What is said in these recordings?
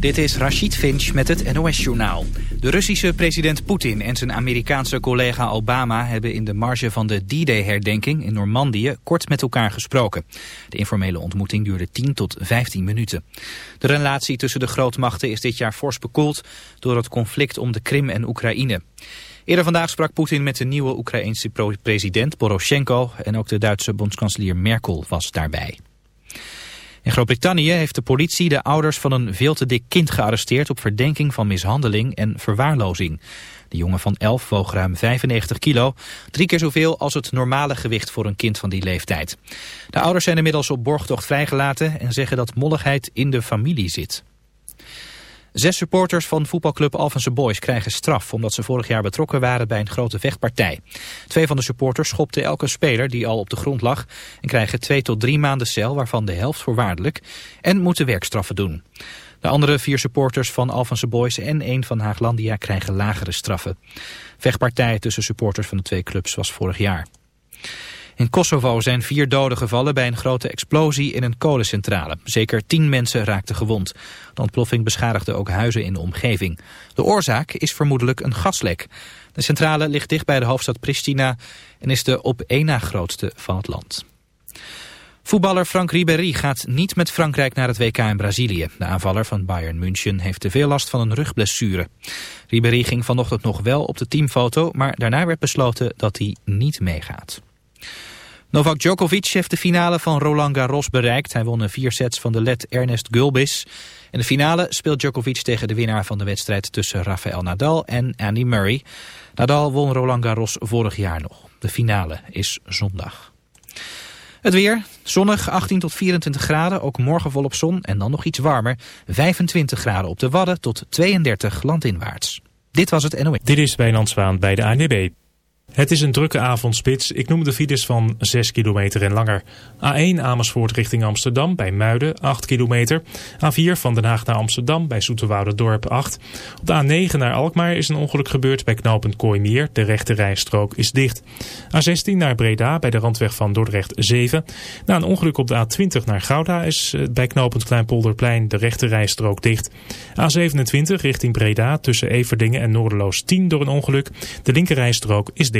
Dit is Rashid Finch met het NOS-journaal. De Russische president Poetin en zijn Amerikaanse collega Obama... hebben in de marge van de D-Day-herdenking in Normandië kort met elkaar gesproken. De informele ontmoeting duurde 10 tot 15 minuten. De relatie tussen de grootmachten is dit jaar fors bekoeld... door het conflict om de Krim en Oekraïne. Eerder vandaag sprak Poetin met de nieuwe Oekraïense president Poroshenko... en ook de Duitse bondskanselier Merkel was daarbij. In Groot-Brittannië heeft de politie de ouders van een veel te dik kind gearresteerd op verdenking van mishandeling en verwaarlozing. De jongen van 11 woog ruim 95 kilo, drie keer zoveel als het normale gewicht voor een kind van die leeftijd. De ouders zijn inmiddels op borgtocht vrijgelaten en zeggen dat molligheid in de familie zit. Zes supporters van voetbalclub Alphense Boys krijgen straf... omdat ze vorig jaar betrokken waren bij een grote vechtpartij. Twee van de supporters schopten elke speler die al op de grond lag... en krijgen twee tot drie maanden cel, waarvan de helft voorwaardelijk... en moeten werkstraffen doen. De andere vier supporters van Alphense Boys en één van Haaglandia krijgen lagere straffen. Vechtpartij tussen supporters van de twee clubs was vorig jaar. In Kosovo zijn vier doden gevallen bij een grote explosie in een kolencentrale. Zeker tien mensen raakten gewond. De ontploffing beschadigde ook huizen in de omgeving. De oorzaak is vermoedelijk een gaslek. De centrale ligt dicht bij de hoofdstad Pristina en is de op één na grootste van het land. Voetballer Frank Ribéry gaat niet met Frankrijk naar het WK in Brazilië. De aanvaller van Bayern München heeft te veel last van een rugblessure. Ribéry ging vanochtend nog wel op de teamfoto, maar daarna werd besloten dat hij niet meegaat. Novak Djokovic heeft de finale van Roland Garros bereikt. Hij won in vier sets van de Let Ernest Gulbis. In de finale speelt Djokovic tegen de winnaar van de wedstrijd tussen Rafael Nadal en Andy Murray. Nadal won Roland Garros vorig jaar nog. De finale is zondag. Het weer, zonnig 18 tot 24 graden, ook morgen volop zon en dan nog iets warmer. 25 graden op de Wadden tot 32 landinwaarts. Dit was het NOE. Dit is Wijnand Zwaan bij de ANWB. Het is een drukke avondspits. Ik noem de files van 6 kilometer en langer. A1 Amersfoort richting Amsterdam bij Muiden 8 kilometer. A4 van Den Haag naar Amsterdam bij Dorp 8. Op de A9 naar Alkmaar is een ongeluk gebeurd bij knooppunt Kooimeer. De rechte rijstrook is dicht. A16 naar Breda bij de randweg van Dordrecht 7. Na een ongeluk op de A20 naar Gouda is eh, bij knooppunt Kleinpolderplein de rechte rijstrook dicht. A27 richting Breda tussen Everdingen en Noorderloos 10 door een ongeluk. De linkerrijstrook is dicht.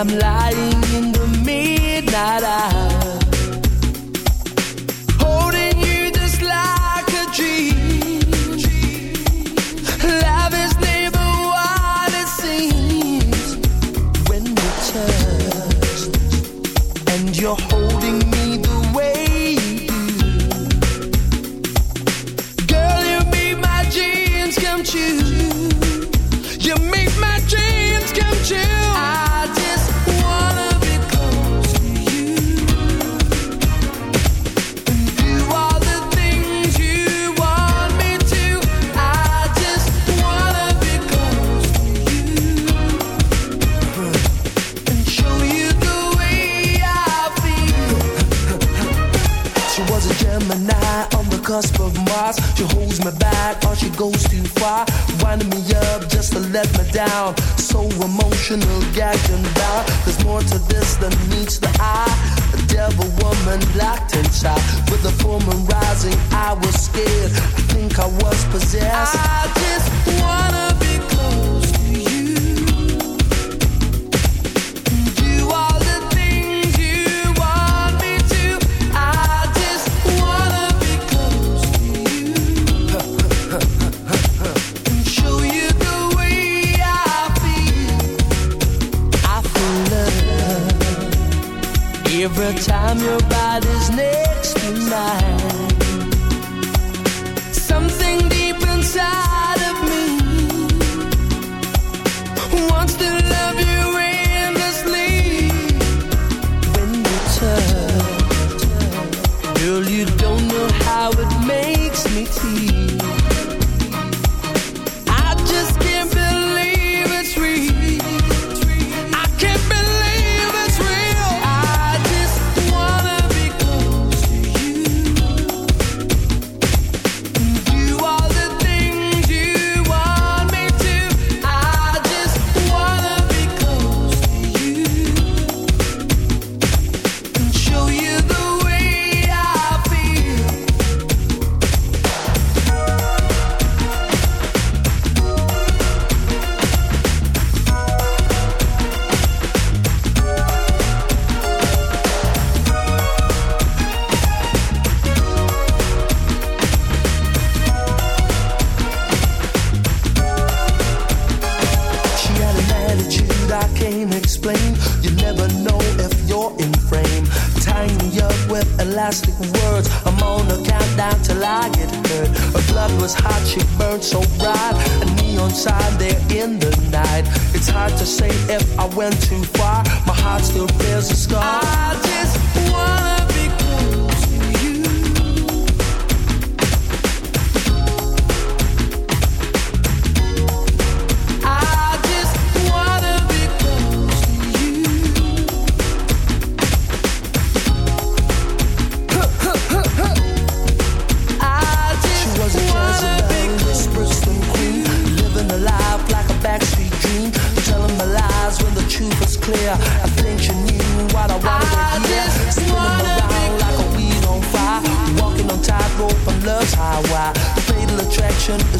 I'm lying I was scared. I think I was possessed. I It's hard to say if I went too far. My heart still bears a scar. I just wanna. ocean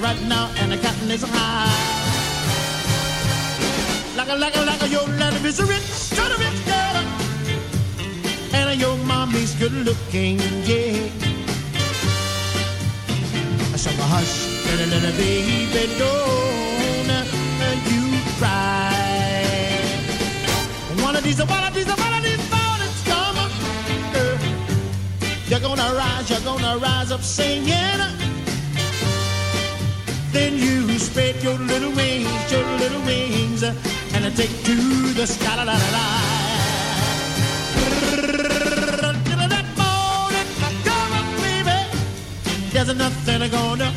dollar right now, and the cotton is high. Like a, like a, like a, your daddy is a rich, got a rich girl. And your mommy's good looking, yeah. So hush, little, little baby, don't you cry. One of these, one of these, one of these mornings come, girl. You're gonna rise, you're gonna rise up singing. Then you spread your little wings, your little wings, and I take to the sky. La, la, la, la. There's nothing gonna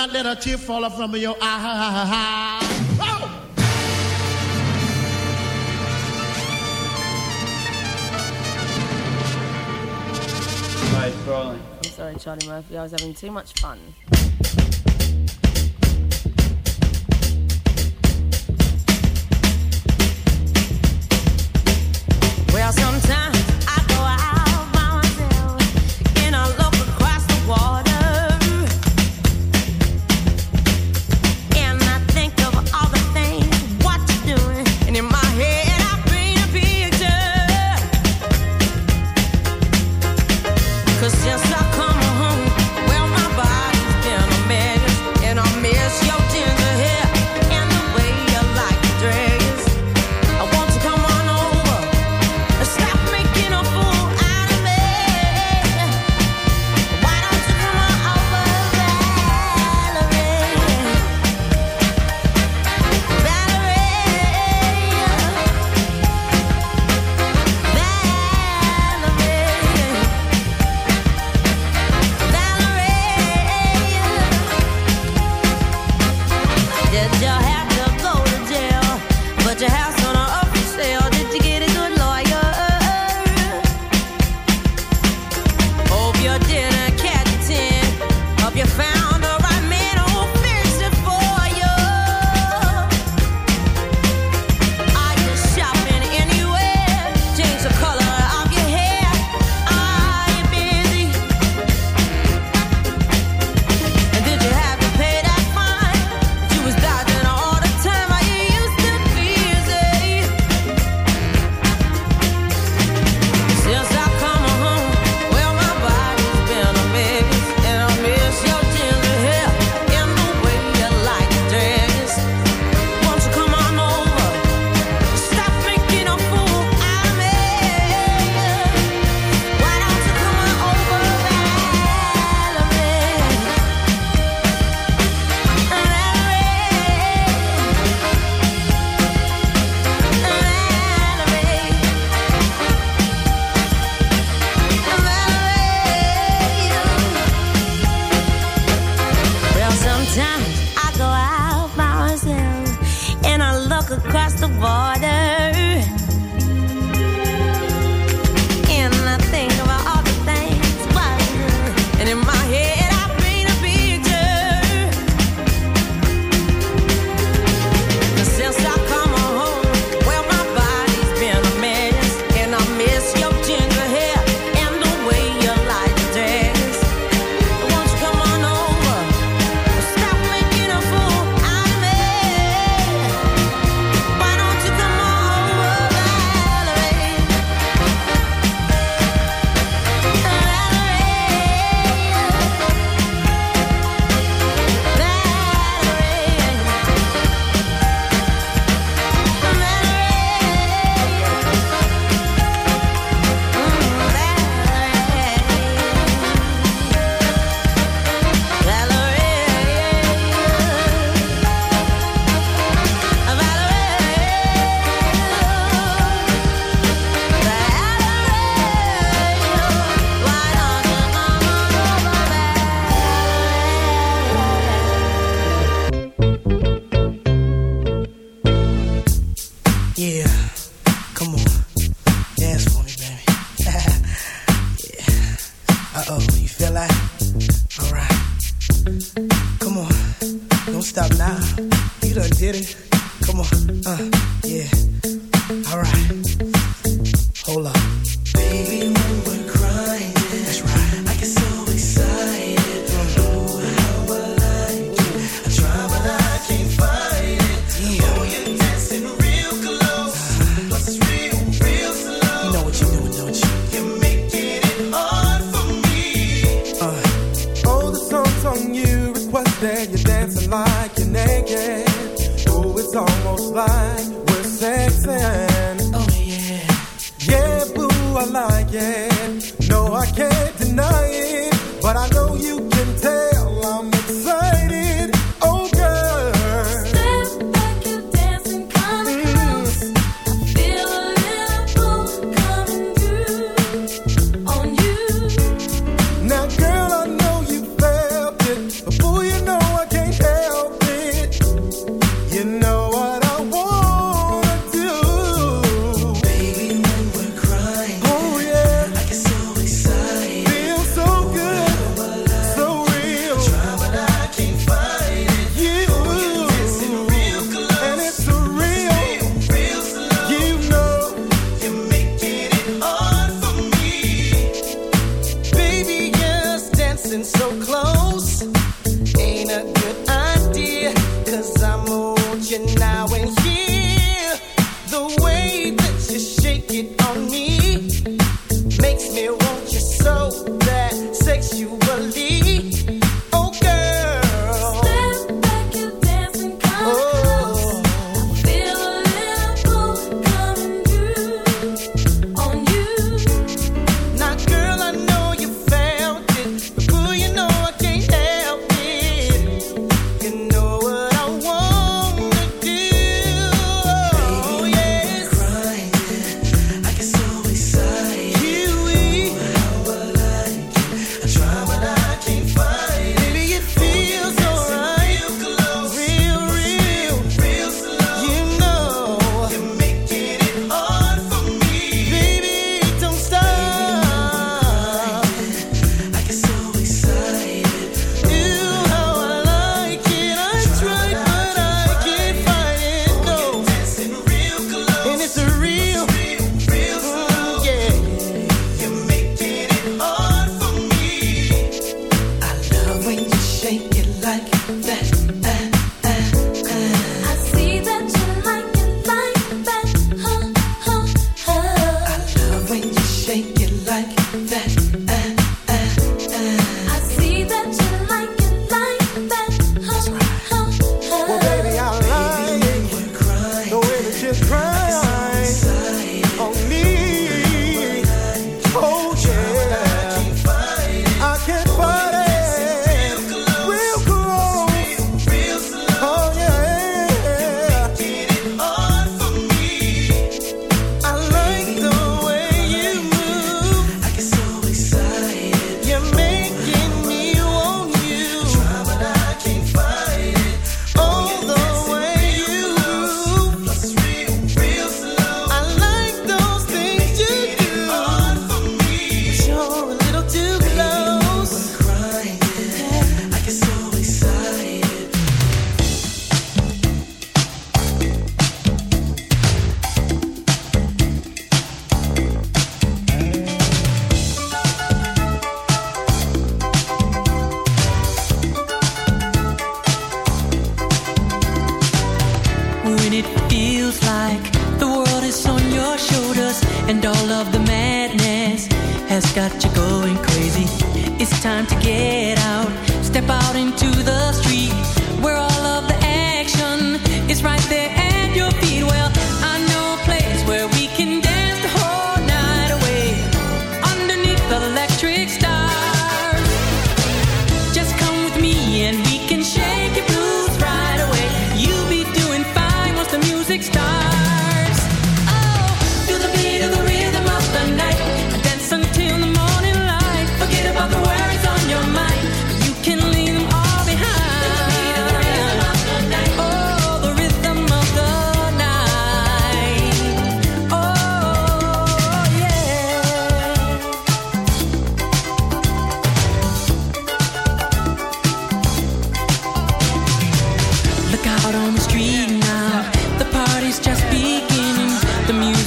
not let a tear fall from your eye. Charlie. I'm sorry, Charlie Murphy. I was having too much fun.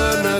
zullen het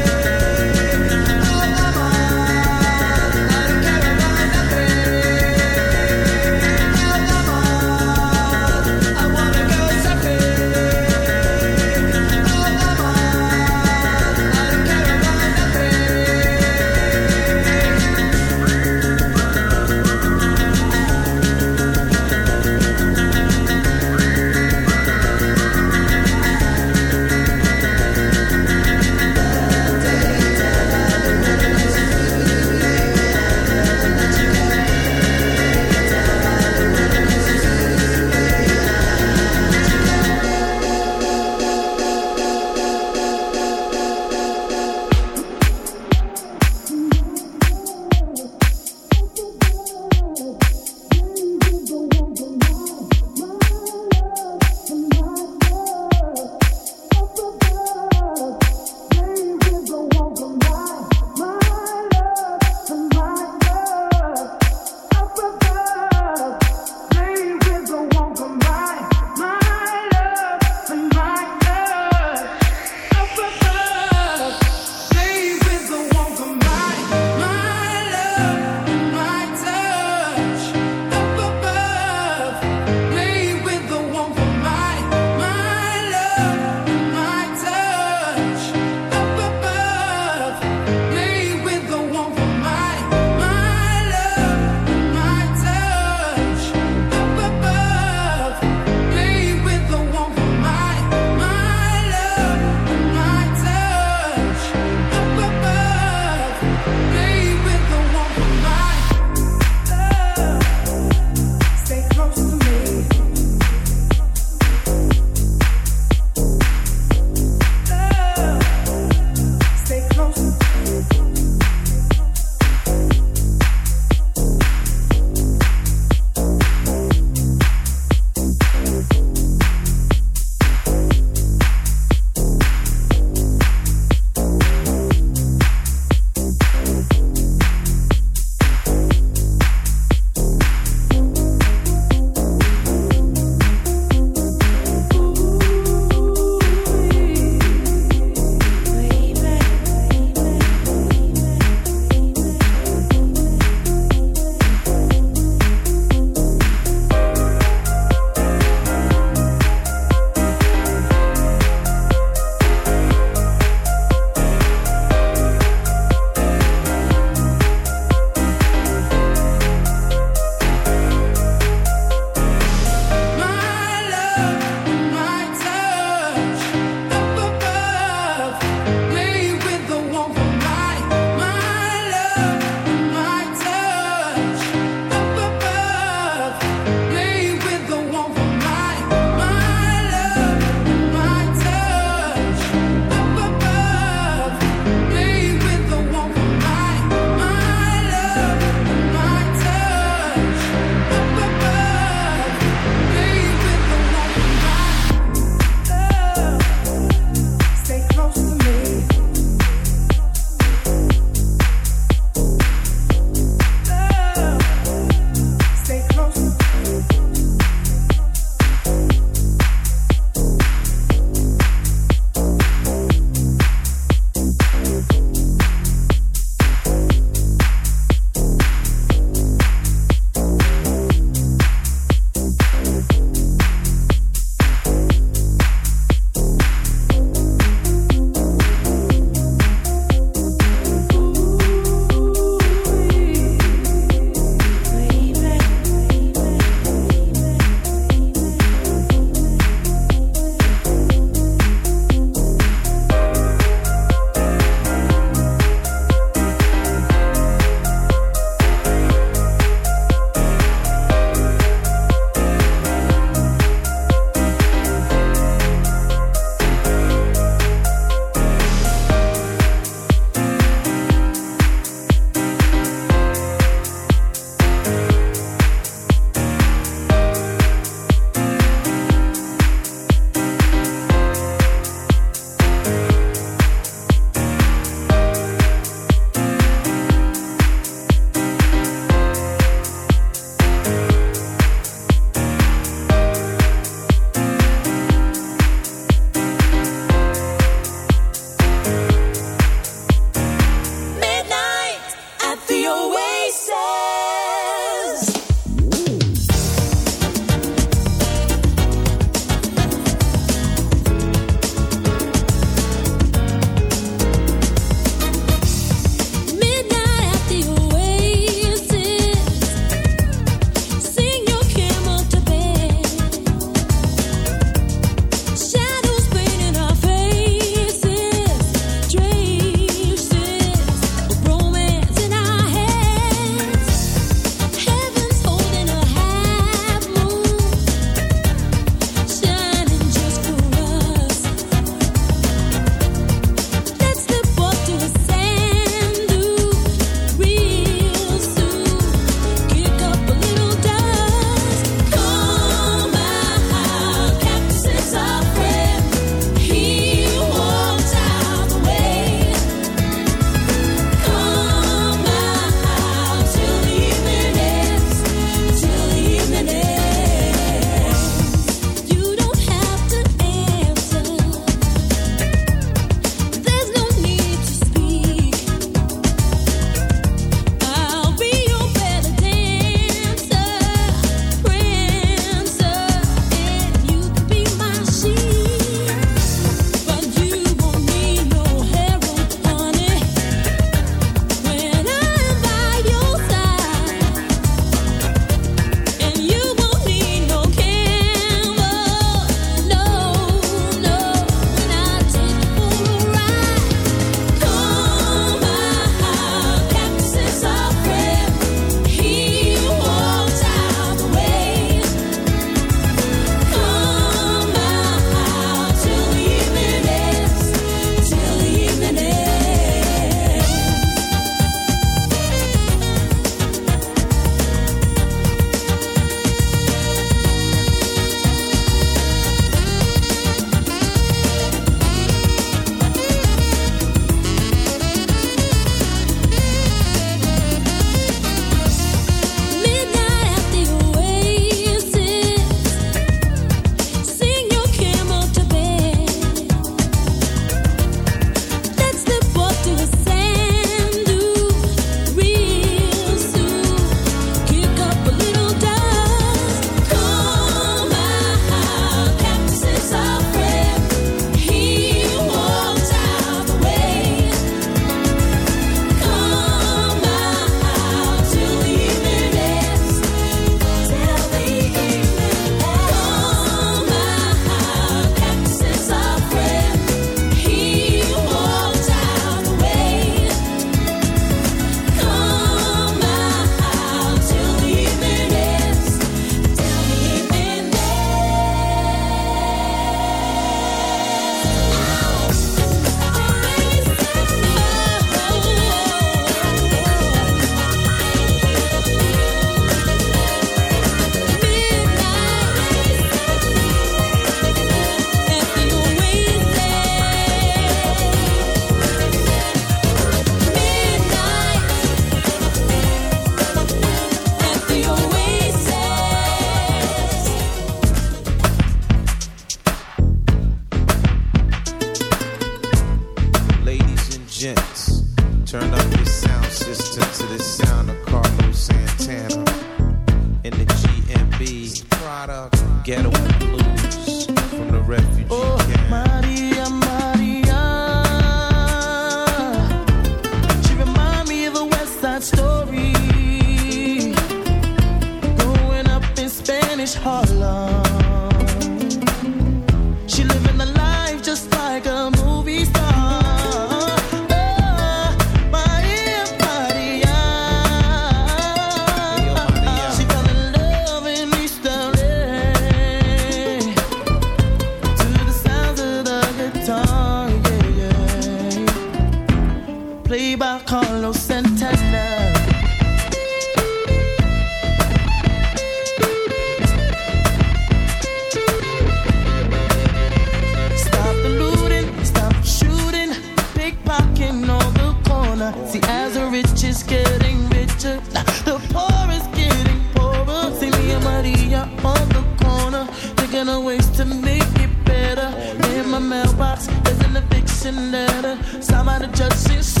to justice.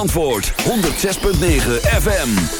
Antwoord, 106.9 FM.